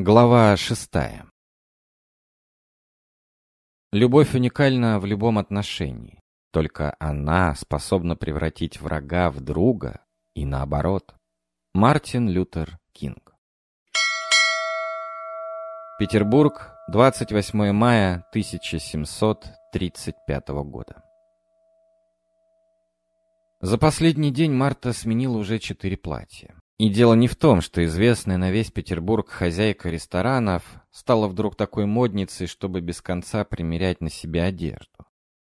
Глава шестая. Любовь уникальна в любом отношении. Только она способна превратить врага в друга и наоборот. Мартин Лютер Кинг. Петербург, 28 мая 1735 года. За последний день Марта сменила уже четыре платья. И дело не в том, что известная на весь Петербург хозяйка ресторанов стала вдруг такой модницей, чтобы без конца примерять на себя одежду.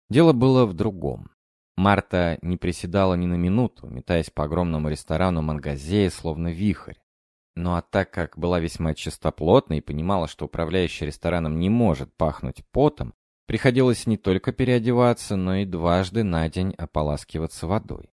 Дело было в другом. Марта не приседала ни на минуту, метаясь по огромному ресторану Мангазея, словно вихрь. Ну а так как была весьма чистоплотна и понимала, что управляющий рестораном не может пахнуть потом, приходилось не только переодеваться, но и дважды на день ополаскиваться водой.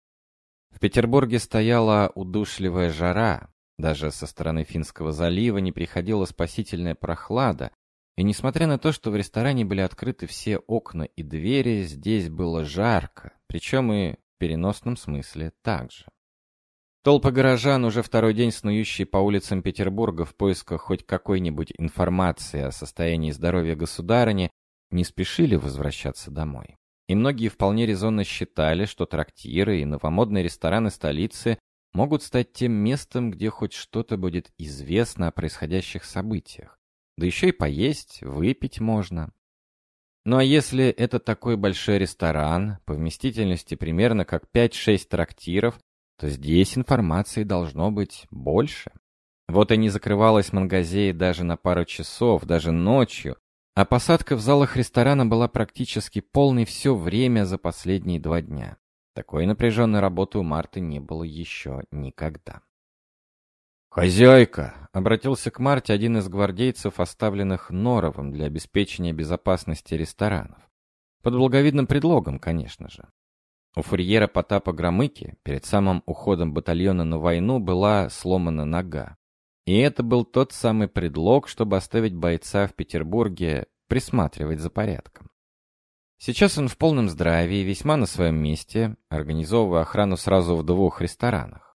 В Петербурге стояла удушливая жара, даже со стороны Финского залива не приходила спасительная прохлада, и несмотря на то, что в ресторане были открыты все окна и двери, здесь было жарко, причем и в переносном смысле также. Толпы горожан, уже второй день снующие по улицам Петербурга в поисках хоть какой-нибудь информации о состоянии здоровья государыни, не спешили возвращаться домой. И многие вполне резонно считали, что трактиры и новомодные рестораны столицы могут стать тем местом, где хоть что-то будет известно о происходящих событиях. Да еще и поесть, выпить можно. Ну а если это такой большой ресторан, по вместительности примерно как 5-6 трактиров, то здесь информации должно быть больше. Вот и не закрывалась Мангазея даже на пару часов, даже ночью, а посадка в залах ресторана была практически полной все время за последние два дня. Такой напряженной работы у Марты не было еще никогда. «Хозяйка!» — обратился к Марте один из гвардейцев, оставленных Норовым для обеспечения безопасности ресторанов. Под благовидным предлогом, конечно же. У фурьера Потапа Громыки перед самым уходом батальона на войну была сломана нога. И это был тот самый предлог, чтобы оставить бойца в Петербурге присматривать за порядком. Сейчас он в полном здравии, весьма на своем месте, организовывая охрану сразу в двух ресторанах.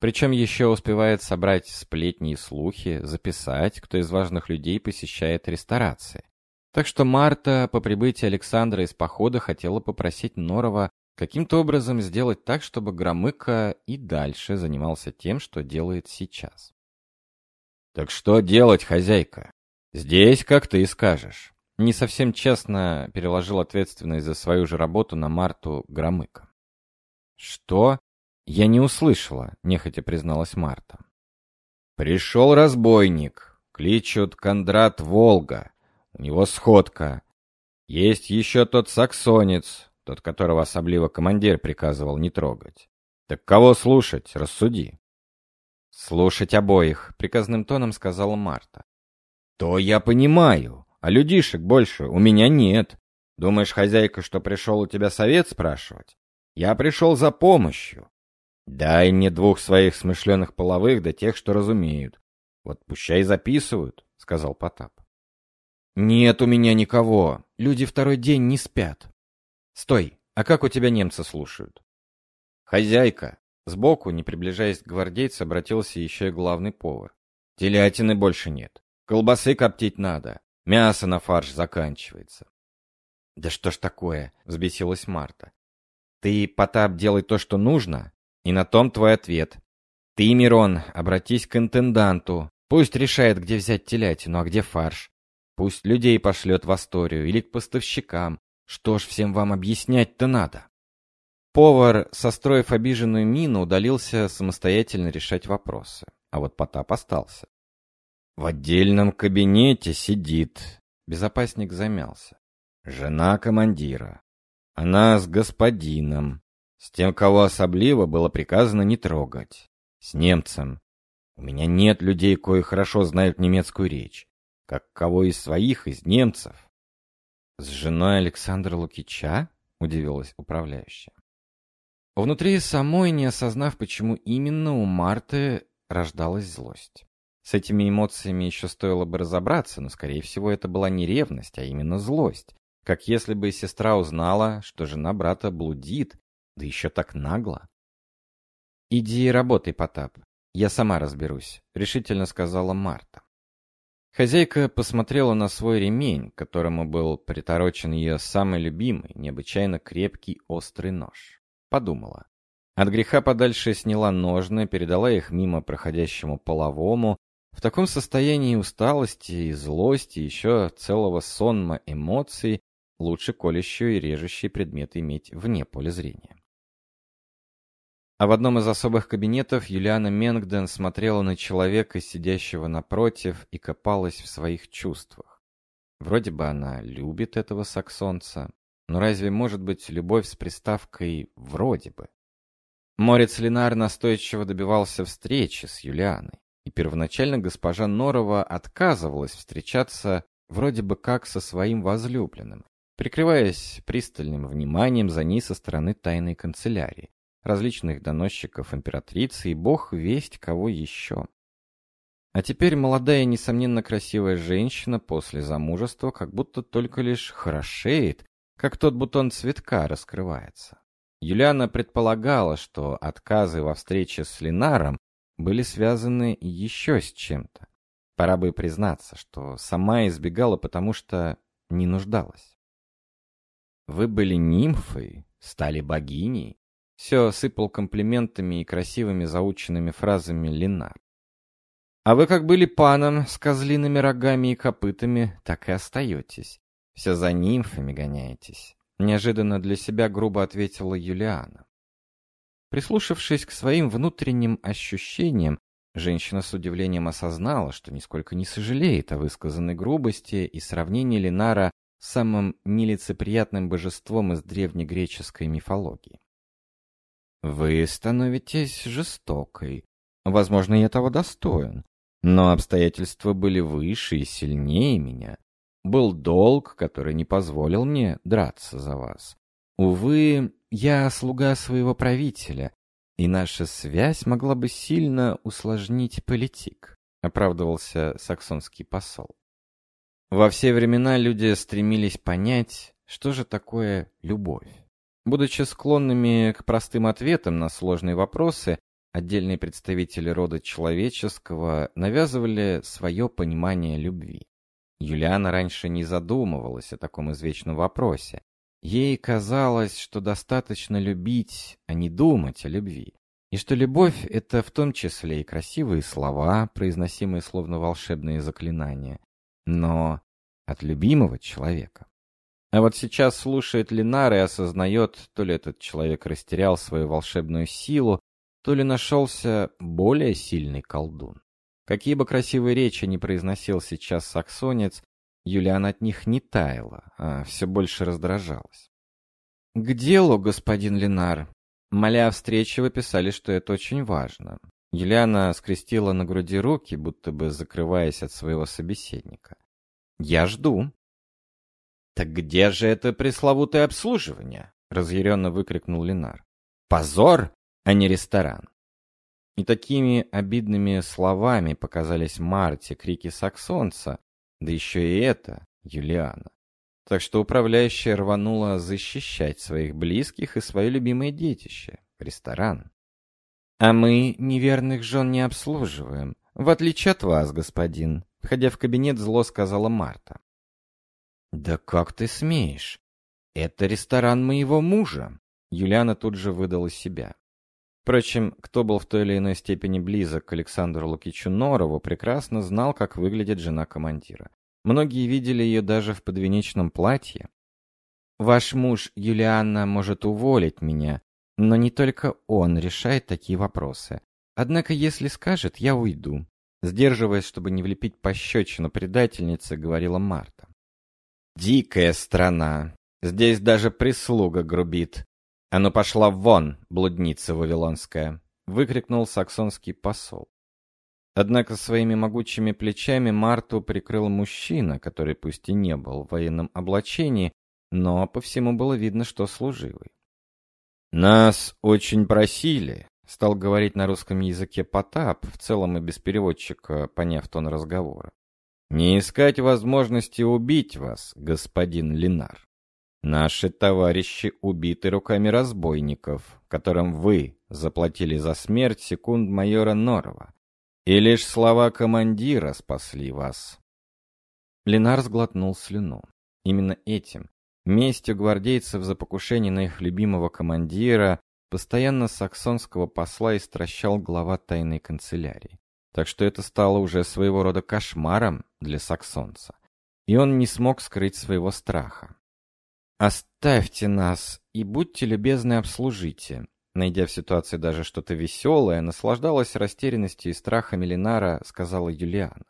Причем еще успевает собрать сплетни и слухи, записать, кто из важных людей посещает ресторации. Так что Марта по прибытии Александра из похода хотела попросить Норова каким-то образом сделать так, чтобы Громыко и дальше занимался тем, что делает сейчас. «Так что делать, хозяйка? Здесь, как ты и скажешь». Не совсем честно переложил ответственность за свою же работу на Марту Громыко. «Что?» «Я не услышала», — нехотя призналась Марта. «Пришел разбойник. Кличут Кондрат Волга. У него сходка. Есть еще тот саксонец, тот, которого особливо командир приказывал не трогать. Так кого слушать, рассуди». «Слушать обоих», — приказным тоном сказала Марта. «То я понимаю, а людишек больше у меня нет. Думаешь, хозяйка, что пришел у тебя совет спрашивать? Я пришел за помощью. Дай мне двух своих смышленых половых, да тех, что разумеют. Вот пущай записывают», — сказал Потап. «Нет у меня никого. Люди второй день не спят». «Стой, а как у тебя немцы слушают?» «Хозяйка, Сбоку, не приближаясь к гвардейцу, обратился еще и главный повар. «Телятины больше нет. Колбасы коптить надо. Мясо на фарш заканчивается». «Да что ж такое?» — взбесилась Марта. «Ты, Потап, делай то, что нужно, и на том твой ответ. Ты, Мирон, обратись к интенданту. Пусть решает, где взять телятину, а где фарш. Пусть людей пошлет в Асторию или к поставщикам. Что ж всем вам объяснять-то надо?» Повар, состроив обиженную мину, удалился самостоятельно решать вопросы. А вот Потап остался. В отдельном кабинете сидит. Безопасник замялся. Жена командира. Она с господином. С тем, кого особливо было приказано не трогать. С немцем. У меня нет людей, кои хорошо знают немецкую речь. Как кого из своих, из немцев. С женой Александра Лукича? Удивилась управляющая. Внутри самой, не осознав, почему именно у Марты рождалась злость. С этими эмоциями еще стоило бы разобраться, но, скорее всего, это была не ревность, а именно злость. Как если бы сестра узнала, что жена брата блудит, да еще так нагло. «Иди работай, Потап. Я сама разберусь», — решительно сказала Марта. Хозяйка посмотрела на свой ремень, к которому был приторочен ее самый любимый, необычайно крепкий острый нож. Подумала. От греха подальше сняла ножны, передала их мимо проходящему половому. В таком состоянии усталости и злости, еще целого сонма эмоций, лучше колющие и режущие предметы иметь вне поля зрения. А в одном из особых кабинетов Юлиана Менгден смотрела на человека, сидящего напротив, и копалась в своих чувствах. Вроде бы она любит этого саксонца, но разве может быть любовь с приставкой «вроде бы»? Морец Ленар настойчиво добивался встречи с Юлианой, и первоначально госпожа Норова отказывалась встречаться вроде бы как со своим возлюбленным, прикрываясь пристальным вниманием за ней со стороны тайной канцелярии различных доносчиков императрицы и бог весть кого еще. А теперь молодая, несомненно красивая женщина после замужества как будто только лишь хорошеет, как тот бутон цветка раскрывается. Юлиана предполагала, что отказы во встрече с Линаром были связаны еще с чем-то. Пора бы признаться, что сама избегала, потому что не нуждалась. Вы были нимфой, стали богиней, все сыпал комплиментами и красивыми заученными фразами Линар. А вы как были паном с козлиными рогами и копытами, так и остаетесь. Все за нимфами гоняетесь. Неожиданно для себя грубо ответила Юлиана. Прислушавшись к своим внутренним ощущениям, женщина с удивлением осознала, что нисколько не сожалеет о высказанной грубости и сравнении Линара с самым нелицеприятным божеством из древнегреческой мифологии. Вы становитесь жестокой. Возможно, я того достоин. Но обстоятельства были выше и сильнее меня. Был долг, который не позволил мне драться за вас. Увы, я слуга своего правителя, и наша связь могла бы сильно усложнить политик, оправдывался саксонский посол. Во все времена люди стремились понять, что же такое любовь. Будучи склонными к простым ответам на сложные вопросы, отдельные представители рода человеческого навязывали свое понимание любви. Юлиана раньше не задумывалась о таком извечном вопросе. Ей казалось, что достаточно любить, а не думать о любви. И что любовь — это в том числе и красивые слова, произносимые словно волшебные заклинания, но от любимого человека. А вот сейчас слушает Ленар и осознает, то ли этот человек растерял свою волшебную силу, то ли нашелся более сильный колдун. Какие бы красивые речи ни произносил сейчас саксонец, Юлиан от них не таяла, а все больше раздражалась. «К делу, господин Ленар!» Моля о встрече, вы писали, что это очень важно. Юлиана скрестила на груди руки, будто бы закрываясь от своего собеседника. «Я жду», «Так где же это пресловутое обслуживание?» — разъяренно выкрикнул Ленар. «Позор, а не ресторан!» И такими обидными словами показались Марте крики саксонца, да еще и это, Юлиана. Так что управляющая рванула защищать своих близких и свое любимое детище — ресторан. «А мы неверных жен не обслуживаем, в отличие от вас, господин», — входя в кабинет, зло сказала Марта. «Да как ты смеешь? Это ресторан моего мужа!» Юлиана тут же выдала себя. Впрочем, кто был в той или иной степени близок к Александру Лукичу Норову, прекрасно знал, как выглядит жена командира. Многие видели ее даже в подвенечном платье. «Ваш муж, Юлианна, может уволить меня, но не только он решает такие вопросы. Однако, если скажет, я уйду», сдерживаясь, чтобы не влепить пощечину предательнице, говорила Марта. Дикая страна. Здесь даже прислуга грубит. А ну пошла вон, блудница вавилонская, выкрикнул саксонский посол. Однако своими могучими плечами Марту прикрыл мужчина, который пусть и не был в военном облачении, но по всему было видно, что служивый. «Нас очень просили», — стал говорить на русском языке Потап, в целом и без переводчика, поняв тон разговора. Не искать возможности убить вас, господин Линар. Наши товарищи убиты руками разбойников, которым вы заплатили за смерть секунд майора Норова. И лишь слова командира спасли вас. Ленар сглотнул слюну. Именно этим, местью гвардейцев за покушение на их любимого командира, постоянно саксонского посла истращал глава тайной канцелярии. Так что это стало уже своего рода кошмаром для саксонца. И он не смог скрыть своего страха. «Оставьте нас и будьте любезны обслужите». Найдя в ситуации даже что-то веселое, наслаждалась растерянностью и страхами Ленара, сказала Юлиана.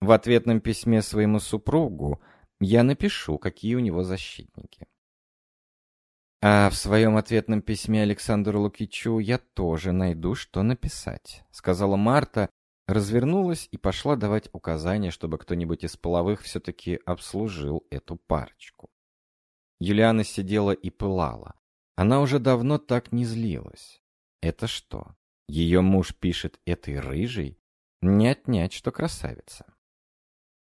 В ответном письме своему супругу я напишу, какие у него защитники. А в своем ответном письме Александру Лукичу я тоже найду, что написать, сказала Марта, развернулась и пошла давать указания, чтобы кто-нибудь из половых все-таки обслужил эту парочку. Юлиана сидела и пылала. Она уже давно так не злилась. Это что, ее муж пишет этой рыжей? Не отнять, что красавица.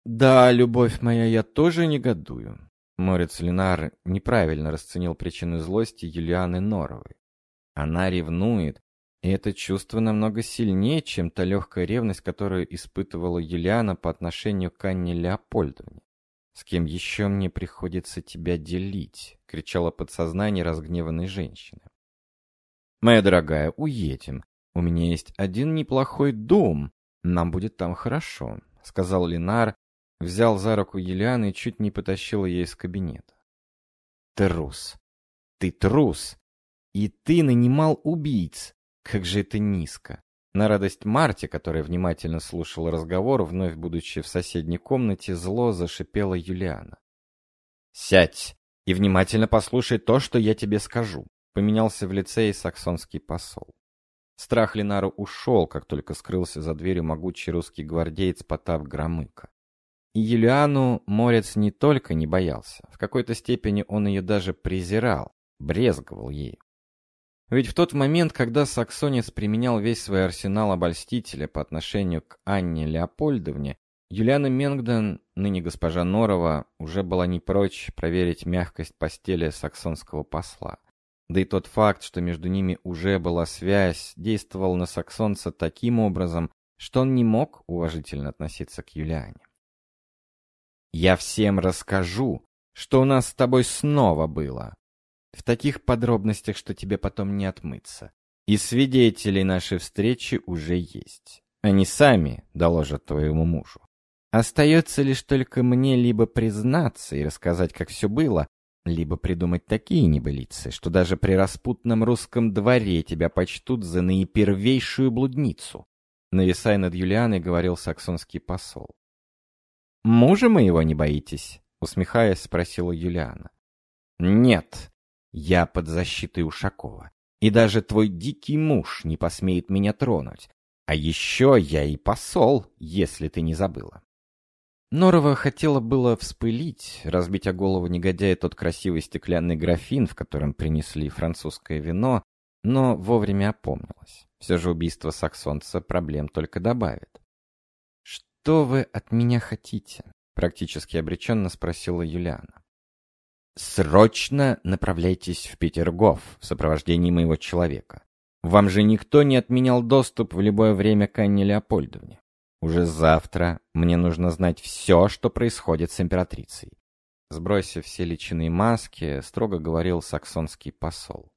«Да, любовь моя, я тоже негодую». Морец Ленар неправильно расценил причину злости Юлианы Норовой. Она ревнует, и это чувство намного сильнее, чем та легкая ревность, которую испытывала Юлиана по отношению к Анне Леопольдовне. «С кем еще мне приходится тебя делить?» — кричало подсознание разгневанной женщины. «Моя дорогая, уедем. У меня есть один неплохой дом. Нам будет там хорошо», — сказал Ленар, взял за руку Еляны и чуть не потащил ее из кабинета. «Трус! Ты трус! И ты нанимал убийц! Как же это низко!» На радость Марте, которая внимательно слушала разговор, вновь будучи в соседней комнате, зло зашипела Юлиана. «Сядь и внимательно послушай то, что я тебе скажу», — поменялся в лице и саксонский посол. Страх Ленару ушел, как только скрылся за дверью могучий русский гвардеец Потап Громыко. И Юлиану Морец не только не боялся, в какой-то степени он ее даже презирал, брезговал ею. Ведь в тот момент, когда саксонец применял весь свой арсенал обольстителя по отношению к Анне Леопольдовне, Юлиана Менгден, ныне госпожа Норова, уже была не прочь проверить мягкость постели саксонского посла. Да и тот факт, что между ними уже была связь, действовал на саксонца таким образом, что он не мог уважительно относиться к Юлиане. «Я всем расскажу, что у нас с тобой снова было», в таких подробностях, что тебе потом не отмыться. И свидетели нашей встречи уже есть. Они сами доложат твоему мужу. Остается лишь только мне либо признаться и рассказать, как все было, либо придумать такие небылицы, что даже при распутном русском дворе тебя почтут за наипервейшую блудницу. Нависая над Юлианой, говорил саксонский посол. «Мужа моего не боитесь?» — усмехаясь, спросила Юлиана. «Нет, я под защитой Ушакова. И даже твой дикий муж не посмеет меня тронуть. А еще я и посол, если ты не забыла. Норова хотела было вспылить, разбить о голову негодяя тот красивый стеклянный графин, в котором принесли французское вино, но вовремя опомнилась. Все же убийство саксонца проблем только добавит. «Что вы от меня хотите?» — практически обреченно спросила Юлиана. Срочно направляйтесь в Петергоф в сопровождении моего человека. Вам же никто не отменял доступ в любое время к Анне Леопольдовне. Уже завтра мне нужно знать все, что происходит с императрицей. Сбросив все личиные маски, строго говорил саксонский посол.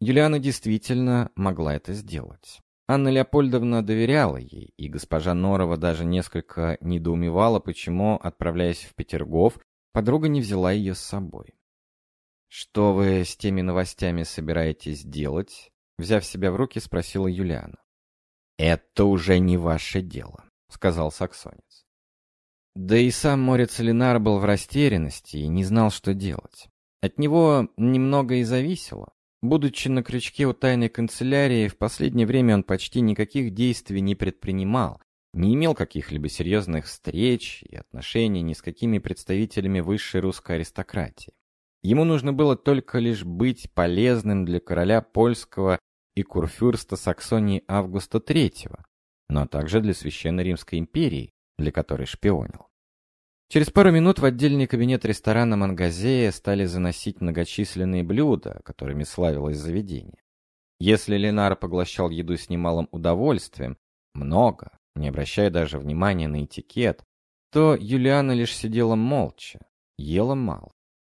Юлиана действительно могла это сделать. Анна Леопольдовна доверяла ей, и госпожа Норова даже несколько недоумевала, почему, отправляясь в Петергоф, Подруга не взяла ее с собой. «Что вы с теми новостями собираетесь делать?» Взяв себя в руки, спросила Юлиана. «Это уже не ваше дело», — сказал саксонец. Да и сам Морец Ленар был в растерянности и не знал, что делать. От него немного и зависело. Будучи на крючке у тайной канцелярии, в последнее время он почти никаких действий не предпринимал, не имел каких-либо серьезных встреч и отношений ни с какими представителями высшей русской аристократии. Ему нужно было только лишь быть полезным для короля польского и курфюрста Саксонии Августа III, но также для Священной Римской империи, для которой шпионил. Через пару минут в отдельный кабинет ресторана Мангазея стали заносить многочисленные блюда, которыми славилось заведение. Если Ленар поглощал еду с немалым удовольствием, много, не обращая даже внимания на этикет, то Юлиана лишь сидела молча, ела мало.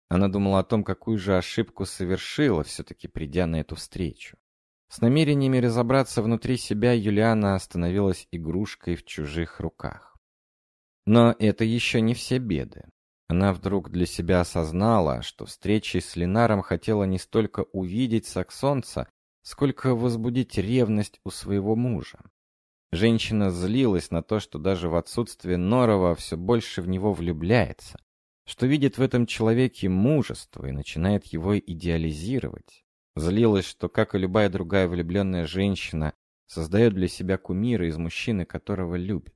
Она думала о том, какую же ошибку совершила, все-таки придя на эту встречу. С намерениями разобраться внутри себя Юлиана становилась игрушкой в чужих руках. Но это еще не все беды. Она вдруг для себя осознала, что встречей с Ленаром хотела не столько увидеть саксонца, сколько возбудить ревность у своего мужа. Женщина злилась на то, что даже в отсутствие Норова все больше в него влюбляется, что видит в этом человеке мужество и начинает его идеализировать. Злилась, что, как и любая другая влюбленная женщина, создает для себя кумира из мужчины, которого любит.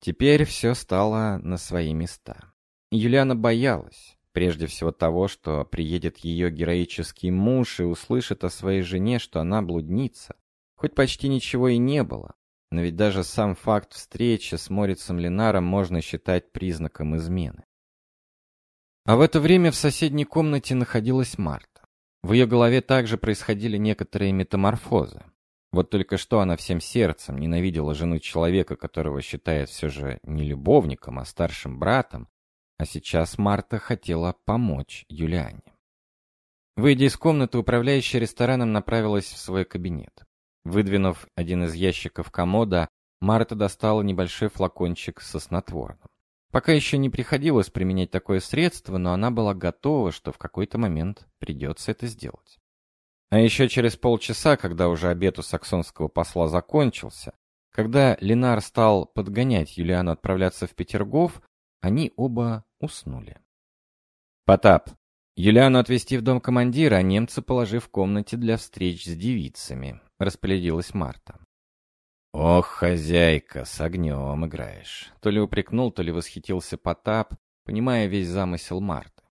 Теперь все стало на свои места. Юлиана боялась, прежде всего того, что приедет ее героический муж и услышит о своей жене, что она блудница. Хоть почти ничего и не было, но ведь даже сам факт встречи с Морицем Ленаром можно считать признаком измены. А в это время в соседней комнате находилась Марта. В ее голове также происходили некоторые метаморфозы. Вот только что она всем сердцем ненавидела жену человека, которого считает все же не любовником, а старшим братом, а сейчас Марта хотела помочь Юлиане. Выйдя из комнаты, управляющая рестораном направилась в свой кабинет. Выдвинув один из ящиков комода, Марта достала небольшой флакончик со снотворным. Пока еще не приходилось применять такое средство, но она была готова, что в какой-то момент придется это сделать. А еще через полчаса, когда уже обед у саксонского посла закончился, когда Ленар стал подгонять Юлиану отправляться в Петергоф, они оба уснули. Потап. Юлиану отвезти в дом командира, а немца положив в комнате для встреч с девицами, распорядилась Марта. «Ох, хозяйка, с огнем играешь!» То ли упрекнул, то ли восхитился Потап, понимая весь замысел Марты.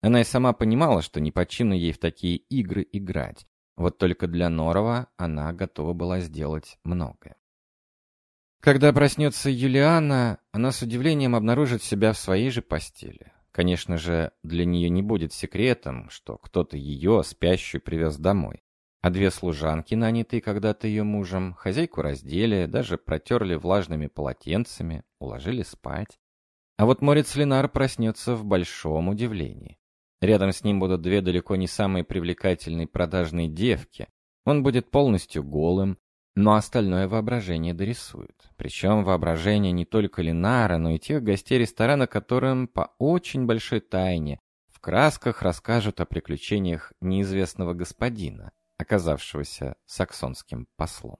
Она и сама понимала, что не почину ей в такие игры играть. Вот только для Норова она готова была сделать многое. Когда проснется Юлиана, она с удивлением обнаружит себя в своей же постели. Конечно же, для нее не будет секретом, что кто-то ее, спящую, привез домой. А две служанки, нанятые когда-то ее мужем, хозяйку раздели, даже протерли влажными полотенцами, уложили спать. А вот Морец Ленар проснется в большом удивлении. Рядом с ним будут две далеко не самые привлекательные продажные девки. Он будет полностью голым, но остальное воображение дорисует. Причем воображение не только Ленара, но и тех гостей ресторана, которым по очень большой тайне в красках расскажут о приключениях неизвестного господина, оказавшегося саксонским послом.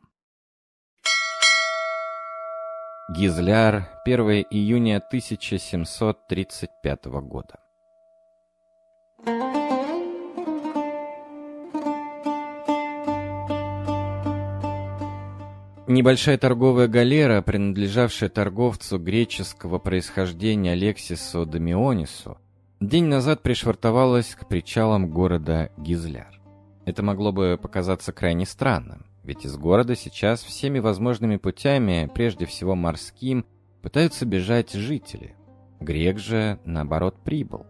Гизляр, 1 июня 1735 года. Небольшая торговая галера, принадлежавшая торговцу греческого происхождения Алексису Дамионису, день назад пришвартовалась к причалам города Гизляр. Это могло бы показаться крайне странным, ведь из города сейчас всеми возможными путями, прежде всего морским, пытаются бежать жители. Грек же, наоборот, прибыл.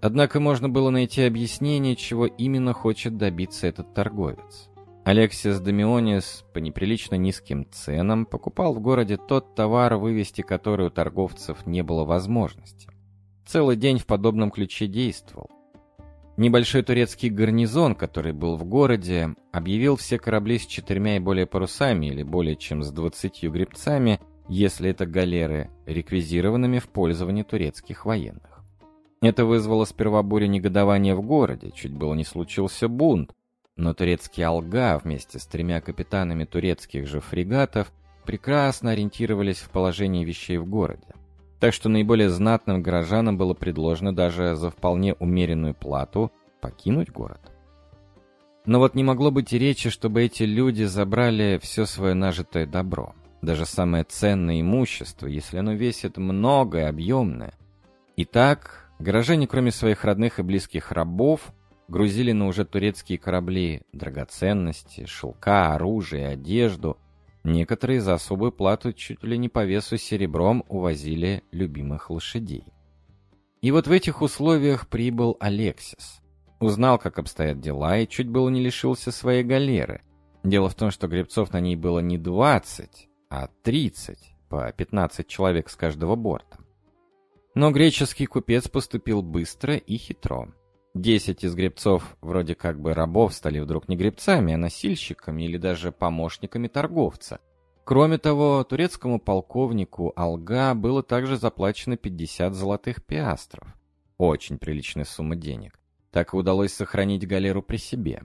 Однако можно было найти объяснение, чего именно хочет добиться этот торговец. Алексис Дамионис по неприлично низким ценам покупал в городе тот товар, вывести который у торговцев не было возможности. Целый день в подобном ключе действовал. Небольшой турецкий гарнизон, который был в городе, объявил все корабли с четырьмя и более парусами или более чем с двадцатью гребцами, если это галеры, реквизированными в пользовании турецких военных. Это вызвало сперва бурю негодования в городе, чуть было не случился бунт, но турецкие «Алга» вместе с тремя капитанами турецких же фрегатов прекрасно ориентировались в положении вещей в городе. Так что наиболее знатным горожанам было предложено даже за вполне умеренную плату покинуть город. Но вот не могло быть и речи, чтобы эти люди забрали все свое нажитое добро. Даже самое ценное имущество, если оно весит много и объемное. Итак, горожане, кроме своих родных и близких рабов, грузили на уже турецкие корабли драгоценности, шелка, оружие, одежду. Некоторые за особую плату чуть ли не по весу серебром увозили любимых лошадей. И вот в этих условиях прибыл Алексис. Узнал, как обстоят дела, и чуть было не лишился своей галеры. Дело в том, что гребцов на ней было не 20, а 30. по 15 человек с каждого борта. Но греческий купец поступил быстро и хитро. Десять из гребцов, вроде как бы рабов, стали вдруг не гребцами, а носильщиками или даже помощниками торговца. Кроме того, турецкому полковнику Алга было также заплачено 50 золотых пиастров. Очень приличная сумма денег. Так и удалось сохранить галеру при себе.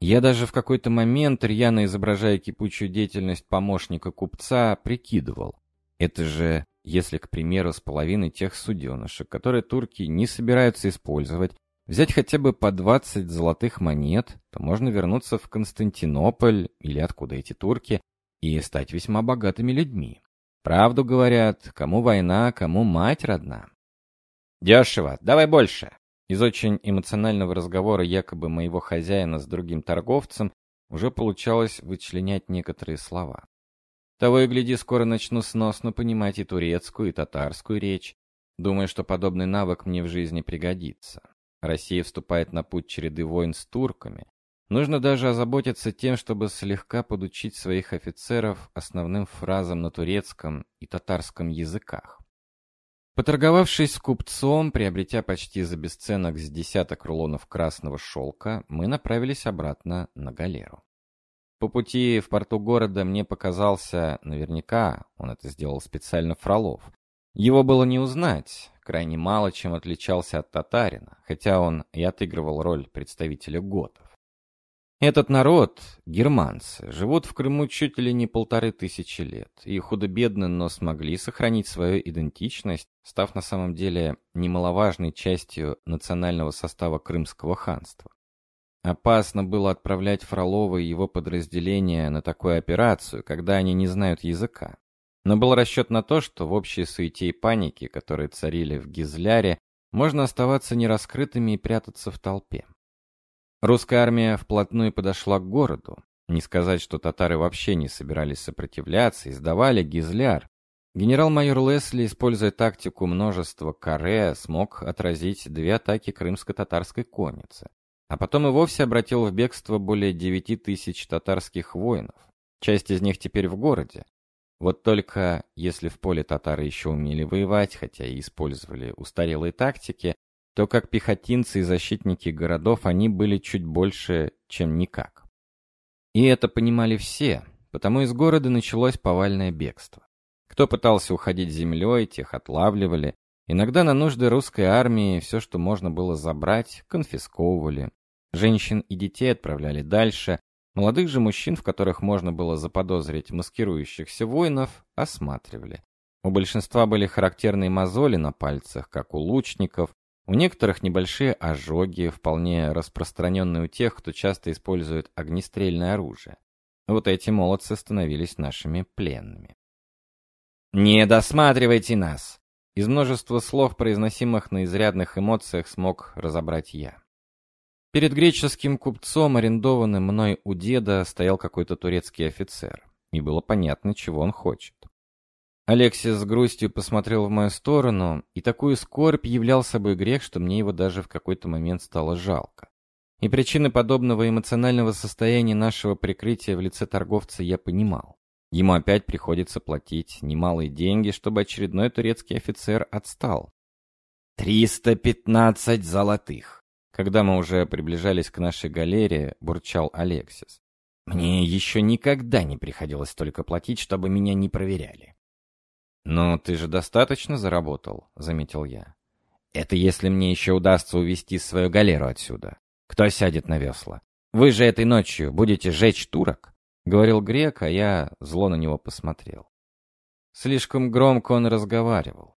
Я даже в какой-то момент, рьяно изображая кипучую деятельность помощника купца, прикидывал. Это же если, к примеру, с половины тех суденышек, которые турки не собираются использовать, взять хотя бы по 20 золотых монет, то можно вернуться в Константинополь, или откуда эти турки, и стать весьма богатыми людьми. Правду говорят, кому война, кому мать родна. «Дешево, давай больше!» Из очень эмоционального разговора якобы моего хозяина с другим торговцем уже получалось вычленять некоторые слова. Того и гляди, скоро начну сносно понимать и турецкую, и татарскую речь. Думаю, что подобный навык мне в жизни пригодится. Россия вступает на путь череды войн с турками. Нужно даже озаботиться тем, чтобы слегка подучить своих офицеров основным фразам на турецком и татарском языках. Поторговавшись с купцом, приобретя почти за бесценок с десяток рулонов красного шелка, мы направились обратно на галеру. По пути в порту города мне показался, наверняка, он это сделал специально Фролов. Его было не узнать, крайне мало чем отличался от татарина, хотя он и отыгрывал роль представителя готов. Этот народ, германцы, живут в Крыму чуть ли не полторы тысячи лет, и худо-бедно, но смогли сохранить свою идентичность, став на самом деле немаловажной частью национального состава Крымского ханства. Опасно было отправлять Фролова и его подразделения на такую операцию, когда они не знают языка. Но был расчет на то, что в общей суете и панике, которые царили в Гизляре, можно оставаться нераскрытыми и прятаться в толпе. Русская армия вплотную подошла к городу. Не сказать, что татары вообще не собирались сопротивляться и сдавали Гизляр. Генерал-майор Лесли, используя тактику множества каре, смог отразить две атаки крымско-татарской конницы а потом и вовсе обратил в бегство более девяти тысяч татарских воинов. Часть из них теперь в городе. Вот только если в поле татары еще умели воевать, хотя и использовали устарелые тактики, то как пехотинцы и защитники городов они были чуть больше, чем никак. И это понимали все, потому из города началось повальное бегство. Кто пытался уходить землей, тех отлавливали. Иногда на нужды русской армии все, что можно было забрать, конфисковывали. Женщин и детей отправляли дальше, молодых же мужчин, в которых можно было заподозрить маскирующихся воинов, осматривали. У большинства были характерные мозоли на пальцах, как у лучников, у некоторых небольшие ожоги, вполне распространенные у тех, кто часто использует огнестрельное оружие. Вот эти молодцы становились нашими пленными. «Не досматривайте нас!» Из множества слов, произносимых на изрядных эмоциях, смог разобрать я. Перед греческим купцом, арендованным мной у деда, стоял какой-то турецкий офицер. И было понятно, чего он хочет. Алексис с грустью посмотрел в мою сторону, и такую скорбь являл собой грех, что мне его даже в какой-то момент стало жалко. И причины подобного эмоционального состояния нашего прикрытия в лице торговца я понимал. Ему опять приходится платить немалые деньги, чтобы очередной турецкий офицер отстал. «Триста пятнадцать золотых!» Когда мы уже приближались к нашей галерее, бурчал Алексис. «Мне еще никогда не приходилось столько платить, чтобы меня не проверяли». «Ну, ты же достаточно заработал», — заметил я. «Это если мне еще удастся увести свою галеру отсюда. Кто сядет на весла? Вы же этой ночью будете жечь турок?» — говорил грек, а я зло на него посмотрел. Слишком громко он разговаривал.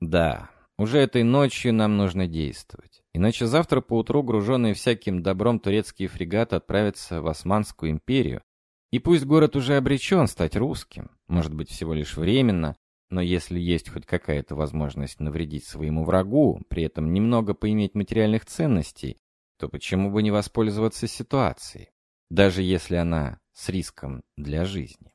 «Да, уже этой ночью нам нужно действовать. Иначе завтра поутру груженные всяким добром турецкие фрегаты отправятся в Османскую империю. И пусть город уже обречен стать русским, может быть всего лишь временно, но если есть хоть какая-то возможность навредить своему врагу, при этом немного поиметь материальных ценностей, то почему бы не воспользоваться ситуацией, даже если она с риском для жизни?